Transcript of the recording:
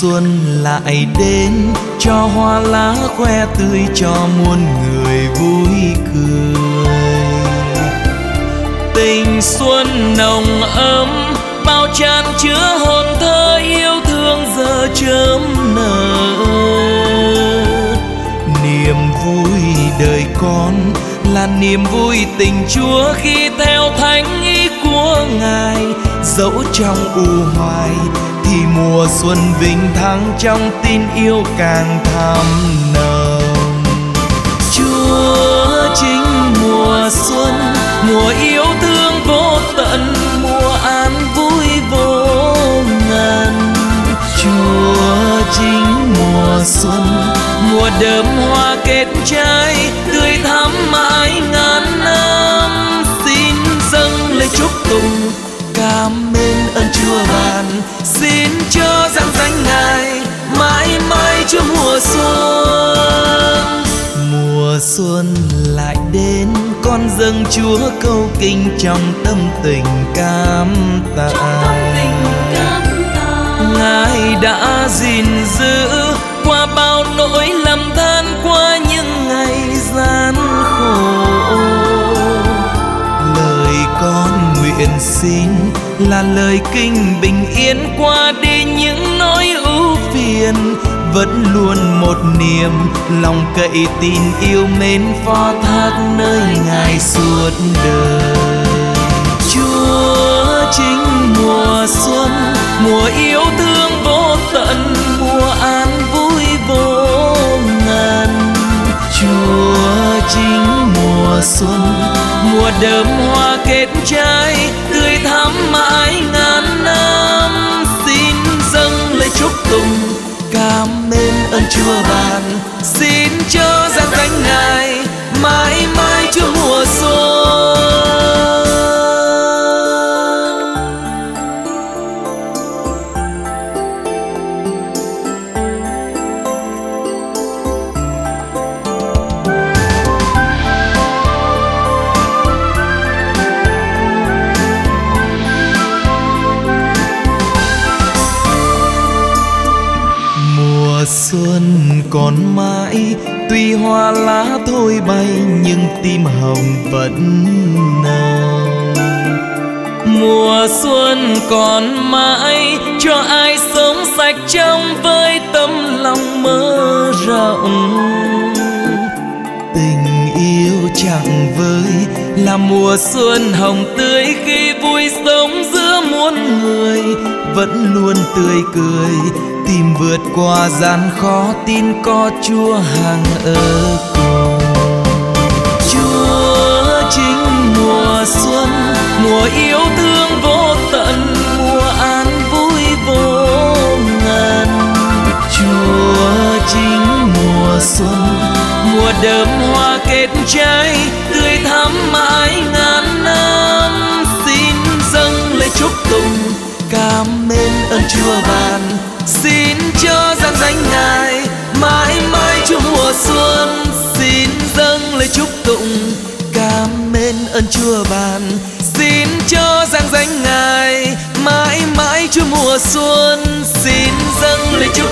xuân lại đến, cho hoa lá khoe tươi, cho muôn người vui cười. Tình xuân nồng ấm, bao tràn chứa hồn thơ yêu thương giờ chớm nở. Niềm vui đời con là niềm vui tình chúa khi theo thánh ý của ngài, dẫu trong u hoài thì xuân vinh thắng trong tin yêu càng thắm nồng. Chúa chính mùa xuân, mùa yêu thương vô tận, mùa an vui vô ngần chúa chính mùa xuân, mùa đơm hoa kết trái, tươi thắm mãi ngàn năm. Xin dâng lời chúc tụng cảm ơn ơn chúa ban. Xin cho rằng danh ngài mãi mãi chúa mùa xuân. Mùa xuân lại đến con dâng chúa câu kinh trong tâm tình cảm tạ ngài đã gìn giữ qua bao nỗi lầm than xin là lời kinh bình yên qua đi những nỗi ưu phiền. Vẫn luôn một niềm lòng cậy tin yêu mến phó thác nơi ngài suốt đời. Chúa chính mùa xuân, mùa yêu thương vô tận, mùa an vui vô ngần. Chúa chính mùa xuân, mùa đơm hoa kết trái ơn chưa chúa xin cho xuân còn mãi, tuy hoa lá thôi bay, nhưng tim hồng vẫn nồng. Mùa xuân còn mãi, cho ai sống sạch trong với tấm lòng mơ rộng. Tình yêu chẳng vơi, là mùa xuân hồng tươi khi vui sống giữa muôn người, vẫn luôn tươi cười tìm vượt qua gian khó, tin có chúa hàng ở cùng. Chúa chính mùa xuân, mùa yêu thương vô tận, mùa an vui vô ngần. Chúa chính mùa xuân, mùa đơm hoa kết trái, tươi thắm mãi ngàn năm. Xin dâng lời chúc tụng, cảm ơn ơn chúa và cảm ơn ơn chúa ban. Xin cho rằng danh ngài mãi mãi chúa mùa xuân, xin dâng lời chúa